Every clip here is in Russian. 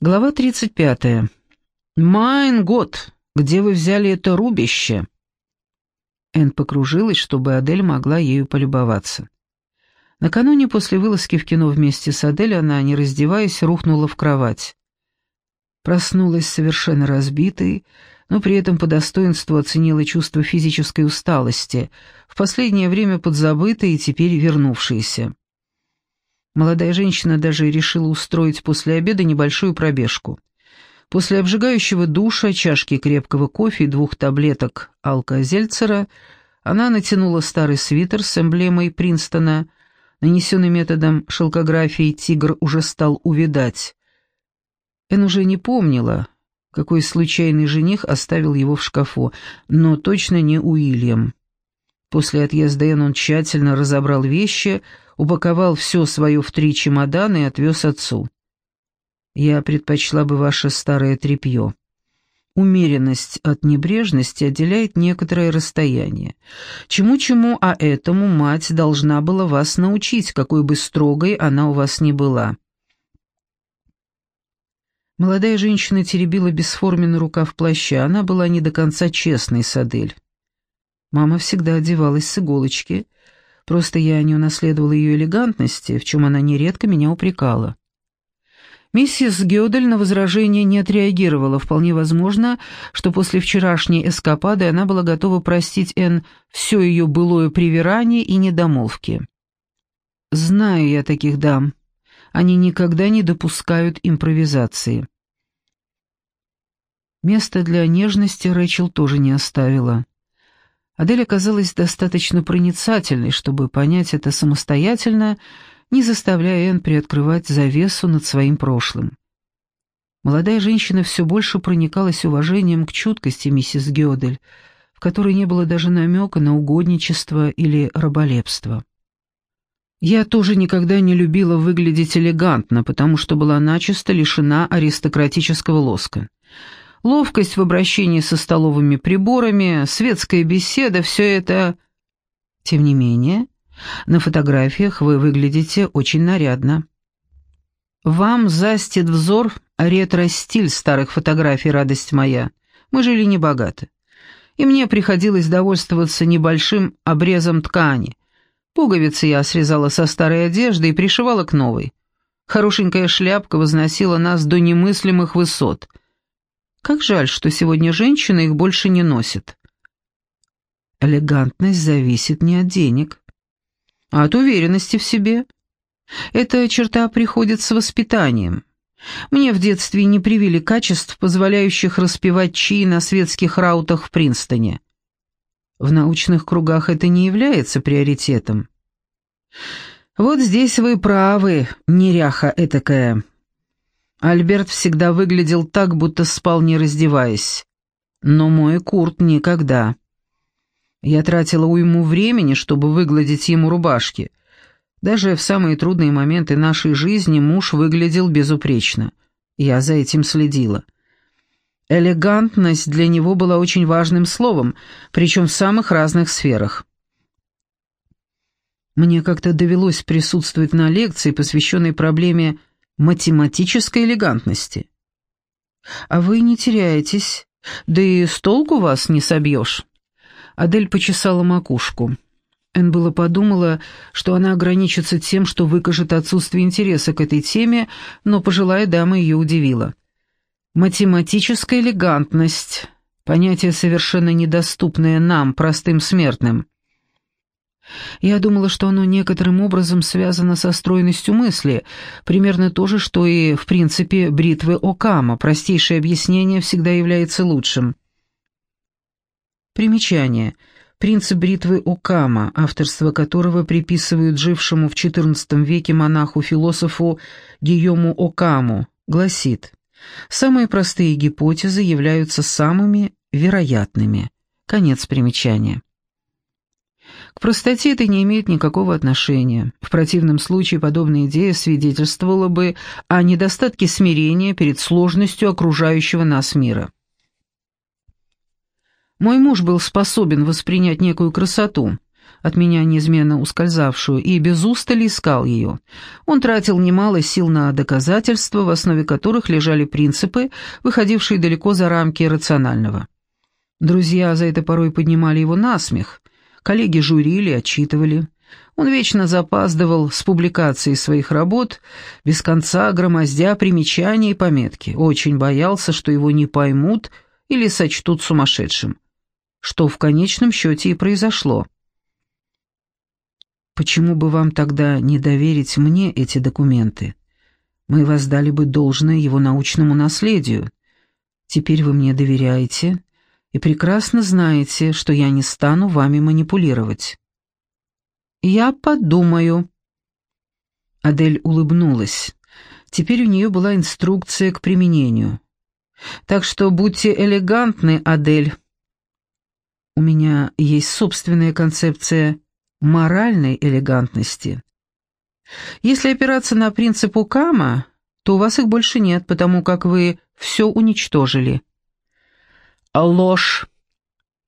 Глава 35. «Майн год! Где вы взяли это рубище?» Энн покружилась, чтобы Адель могла ею полюбоваться. Накануне после вылазки в кино вместе с Адель она, не раздеваясь, рухнула в кровать. Проснулась совершенно разбитой, но при этом по достоинству оценила чувство физической усталости, в последнее время подзабытое и теперь вернувшееся. Молодая женщина даже решила устроить после обеда небольшую пробежку. После обжигающего душа, чашки крепкого кофе и двух таблеток алкозельцера она натянула старый свитер с эмблемой Принстона. Нанесенный методом шелкографии тигр уже стал увидать. Эн уже не помнила, какой случайный жених оставил его в шкафу, но точно не Уильям. После отъезда Эн он тщательно разобрал вещи, упаковал все свое в три чемодана и отвез отцу. Я предпочла бы ваше старое тряпье. Умеренность от небрежности отделяет некоторое расстояние. Чему-чему, а этому мать должна была вас научить, какой бы строгой она у вас ни была. Молодая женщина теребила бесформенный рукав плаща, она была не до конца честной с Адель. Мама всегда одевалась с иголочки, просто я не унаследовала ее элегантности, в чем она нередко меня упрекала. Миссис Гёдель на возражение не отреагировала. Вполне возможно, что после вчерашней эскапады она была готова простить Энн все ее былое привирание и недомолвки. «Знаю я таких дам. Они никогда не допускают импровизации». Места для нежности Рэчел тоже не оставила. Адель оказалась достаточно проницательной, чтобы понять это самостоятельно, не заставляя Энн приоткрывать завесу над своим прошлым. Молодая женщина все больше проникалась уважением к чуткости миссис Гёдель, в которой не было даже намека на угодничество или раболепство. Я тоже никогда не любила выглядеть элегантно, потому что была начисто лишена аристократического лоска. Ловкость в обращении со столовыми приборами, светская беседа — все это... Тем не менее, на фотографиях вы выглядите очень нарядно. Вам застит взор ретро-стиль старых фотографий, радость моя. Мы жили небогато. И мне приходилось довольствоваться небольшим обрезом ткани. Пуговицы я срезала со старой одежды и пришивала к новой. Хорошенькая шляпка возносила нас до немыслимых высот — как жаль, что сегодня женщины их больше не носят. Элегантность зависит не от денег, а от уверенности в себе. Эта черта приходит с воспитанием. Мне в детстве не привили качеств, позволяющих распевать чаи на светских раутах в Принстоне. В научных кругах это не является приоритетом. Вот здесь вы правы, неряха этакая. Альберт всегда выглядел так, будто спал не раздеваясь. Но мой Курт никогда. Я тратила уйму времени, чтобы выгладить ему рубашки. Даже в самые трудные моменты нашей жизни муж выглядел безупречно. Я за этим следила. Элегантность для него была очень важным словом, причем в самых разных сферах. Мне как-то довелось присутствовать на лекции, посвященной проблеме математической элегантности. А вы не теряетесь, да и с толку вас не собьешь. Адель почесала макушку. Эн было подумала, что она ограничится тем, что выкажет отсутствие интереса к этой теме, но пожилая дама ее удивила. Математическая элегантность — понятие совершенно недоступное нам, простым смертным. Я думала, что оно некоторым образом связано со стройностью мысли, примерно то же, что и, в принципе, бритвы Окама. Простейшее объяснение всегда является лучшим. Примечание. Принцип бритвы Окама, авторство которого приписывают жившему в XIV веке монаху-философу Гийому Окаму, гласит «Самые простые гипотезы являются самыми вероятными». Конец примечания. К простоте это не имеет никакого отношения. В противном случае подобная идея свидетельствовала бы о недостатке смирения перед сложностью окружающего нас мира. Мой муж был способен воспринять некую красоту, от меня неизменно ускользавшую, и без устали искал ее. Он тратил немало сил на доказательства, в основе которых лежали принципы, выходившие далеко за рамки рационального. Друзья за это порой поднимали его на смех, коллеги журили, отчитывали. Он вечно запаздывал с публикацией своих работ, без конца громоздя примечания и пометки. Очень боялся, что его не поймут или сочтут сумасшедшим. Что в конечном счете и произошло. Почему бы вам тогда не доверить мне эти документы? Мы воздали бы должное его научному наследию. Теперь вы мне доверяете и прекрасно знаете, что я не стану вами манипулировать. Я подумаю. Адель улыбнулась. Теперь у нее была инструкция к применению. Так что будьте элегантны, Адель. У меня есть собственная концепция моральной элегантности. Если опираться на принцип Укама, то у вас их больше нет, потому как вы все уничтожили. Ложь.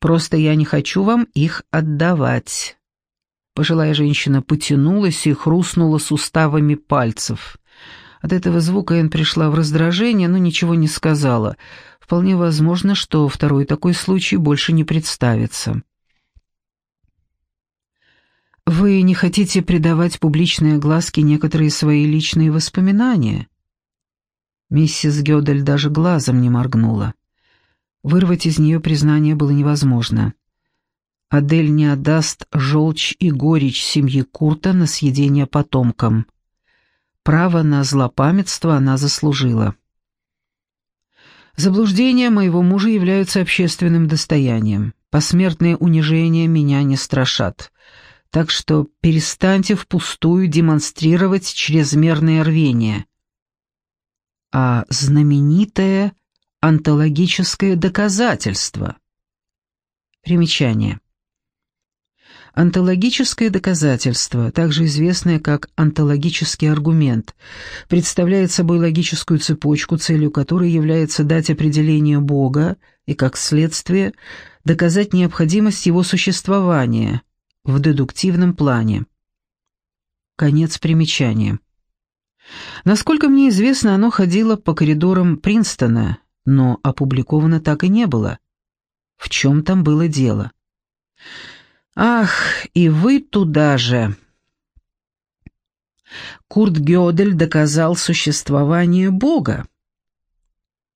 Просто я не хочу вам их отдавать. Пожилая женщина потянулась и хрустнула суставами пальцев. От этого звука Энн пришла в раздражение, но ничего не сказала. Вполне возможно, что второй такой случай больше не представится. Вы не хотите придавать публичной огласке некоторые свои личные воспоминания? Миссис Гёдель даже глазом не моргнула. Вырвать из нее признание было невозможно. Адель не отдаст желчь и горечь семьи Курта на съедение потомкам. Право на злопамятство она заслужила. Заблуждения моего мужа являются общественным достоянием. Посмертные унижения меня не страшат так что перестаньте впустую демонстрировать чрезмерное рвение. А знаменитое антологическое доказательство. Примечание. Антологическое доказательство, также известное как антологический аргумент, представляет собой логическую цепочку, целью которой является дать определение Бога и, как следствие, доказать необходимость его существования – в дедуктивном плане. Конец примечания. Насколько мне известно, оно ходило по коридорам Принстона, но опубликовано так и не было. В чем там было дело? Ах, и вы туда же. Курт Гёдель доказал существование Бога.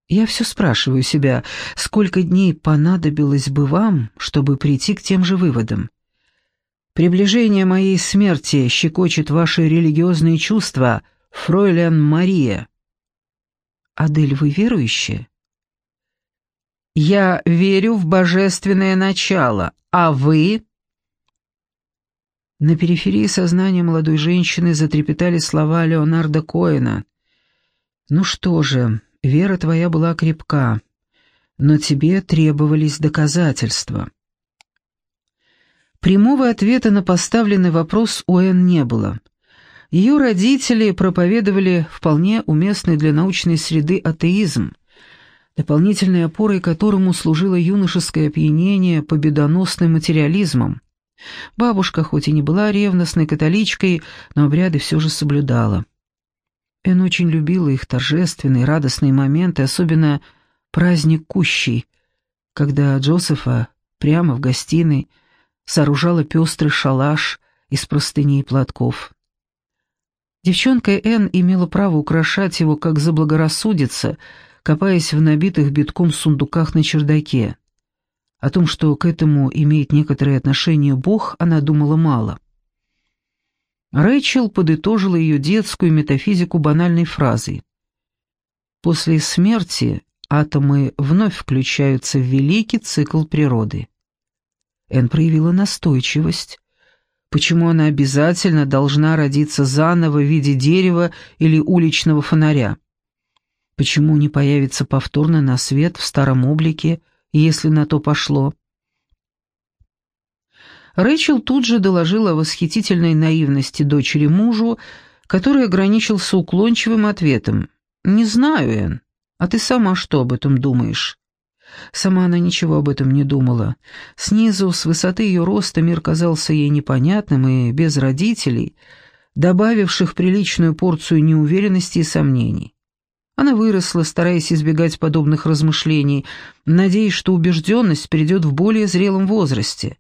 Я все спрашиваю себя, сколько дней понадобилось бы вам, чтобы прийти к тем же выводам? Приближение моей смерти щекочет ваши религиозные чувства, фройлен Мария. Адель, вы верующая? Я верю в божественное начало, а вы? На периферии сознания молодой женщины затрепетали слова Леонарда Коэна. «Ну что же, вера твоя была крепка, но тебе требовались доказательства». Прямого ответа на поставленный вопрос у Энн не было. Ее родители проповедовали вполне уместный для научной среды атеизм, дополнительной опорой которому служило юношеское опьянение победоносным материализмом. Бабушка хоть и не была ревностной католичкой, но обряды все же соблюдала. Эн очень любила их торжественные, радостные моменты, особенно праздник Кущей, когда Джозефа прямо в гостиной – сооружала пестрый шалаш из простыней и платков. Девчонка Энн имела право украшать его, как заблагорассудится, копаясь в набитых битком сундуках на чердаке. О том, что к этому имеет некоторое отношение Бог, она думала мало. Рэйчел подытожила ее детскую метафизику банальной фразой. «После смерти атомы вновь включаются в великий цикл природы». Эн проявила настойчивость. Почему она обязательно должна родиться заново в виде дерева или уличного фонаря? Почему не появится повторно на свет в старом облике, если на то пошло? Рэйчел тут же доложила о восхитительной наивности дочери мужу, который ограничился уклончивым ответом. «Не знаю, Энн. А ты сама что об этом думаешь?» Сама она ничего об этом не думала. Снизу, с высоты ее роста, мир казался ей непонятным и без родителей, добавивших приличную порцию неуверенности и сомнений. Она выросла, стараясь избегать подобных размышлений, надеясь, что убежденность придет в более зрелом возрасте,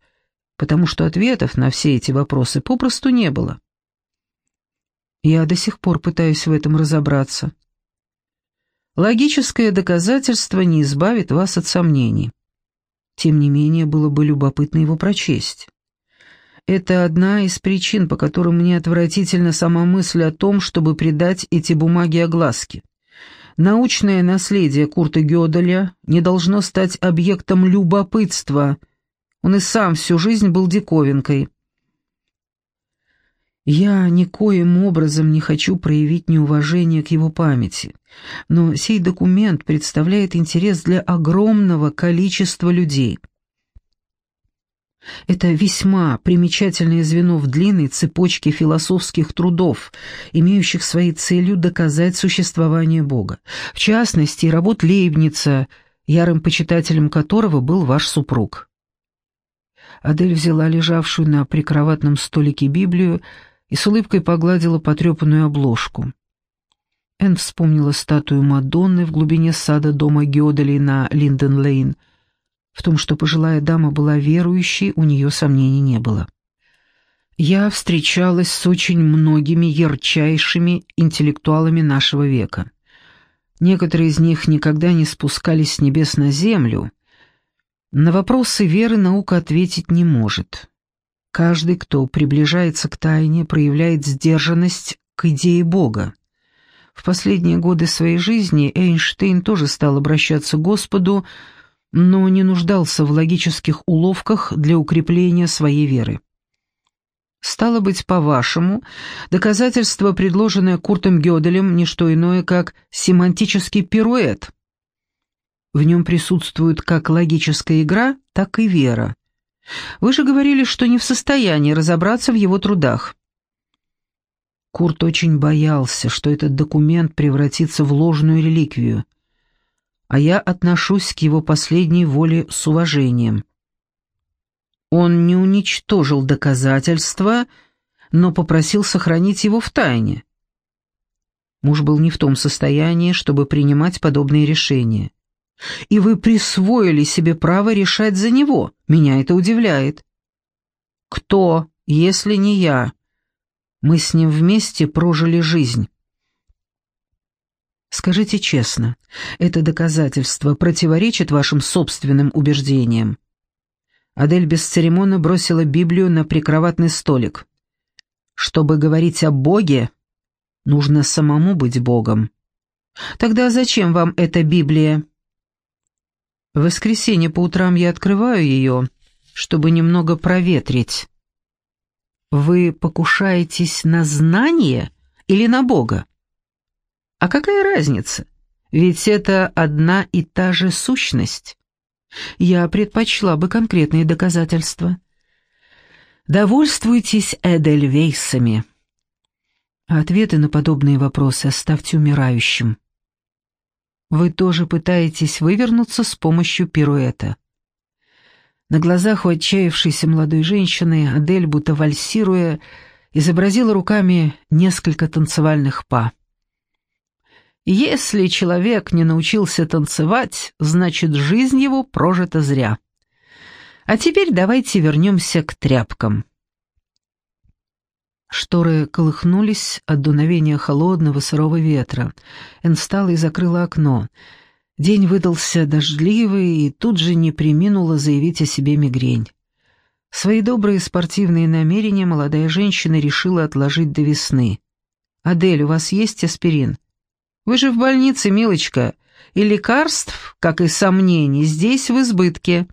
потому что ответов на все эти вопросы попросту не было. Я до сих пор пытаюсь в этом разобраться. Логическое доказательство не избавит вас от сомнений. Тем не менее, было бы любопытно его прочесть. Это одна из причин, по которым мне отвратительна сама мысль о том, чтобы придать эти бумаги огласке. Научное наследие Курта Гёделя не должно стать объектом любопытства. Он и сам всю жизнь был диковинкой. Я никоим образом не хочу проявить неуважение к его памяти, но сей документ представляет интерес для огромного количества людей. Это весьма примечательное звено в длинной цепочке философских трудов, имеющих своей целью доказать существование Бога. В частности, работ Лейбница, ярым почитателем которого был ваш супруг. Адель взяла лежавшую на прикроватном столике Библию и с улыбкой погладила потрепанную обложку. Энн вспомнила статую Мадонны в глубине сада дома Гёделей на Линден-Лейн. В том, что пожилая дама была верующей, у нее сомнений не было. Я встречалась с очень многими ярчайшими интеллектуалами нашего века. Некоторые из них никогда не спускались с небес на землю. На вопросы веры наука ответить не может. Каждый, кто приближается к тайне, проявляет сдержанность к идее Бога. В последние годы своей жизни Эйнштейн тоже стал обращаться к Господу, но не нуждался в логических уловках для укрепления своей веры. Стало быть, по-вашему, доказательство, предложенное Куртом Гёделем, не что иное, как семантический пируэт. В нем присутствует как логическая игра, так и вера. Вы же говорили, что не в состоянии разобраться в его трудах. Курт очень боялся, что этот документ превратится в ложную реликвию, а я отношусь к его последней воле с уважением. Он не уничтожил доказательства, но попросил сохранить его в тайне. Муж был не в том состоянии, чтобы принимать подобные решения и вы присвоили себе право решать за него. Меня это удивляет. Кто, если не я? Мы с ним вместе прожили жизнь. Скажите честно, это доказательство противоречит вашим собственным убеждениям? Адель бесцеремонно бросила Библию на прикроватный столик. Чтобы говорить о Боге, нужно самому быть Богом. Тогда зачем вам эта Библия? В воскресенье по утрам я открываю ее, чтобы немного проветрить. Вы покушаетесь на знание или на Бога? А какая разница? Ведь это одна и та же сущность. Я предпочла бы конкретные доказательства. Довольствуйтесь Эдельвейсами. Ответы на подобные вопросы оставьте умирающим. Вы тоже пытаетесь вывернуться с помощью пируэта. На глазах у отчаявшейся молодой женщины Адель, будто вальсируя, изобразила руками несколько танцевальных па. Если человек не научился танцевать, значит, жизнь его прожита зря. А теперь давайте вернемся к тряпкам. Шторы колыхнулись от дуновения холодного сырого ветра. Эн встала и закрыла окно. День выдался дождливый, и тут же не приминула заявить о себе мигрень. Свои добрые спортивные намерения молодая женщина решила отложить до весны. «Адель, у вас есть аспирин?» «Вы же в больнице, милочка, и лекарств, как и сомнений, здесь в избытке».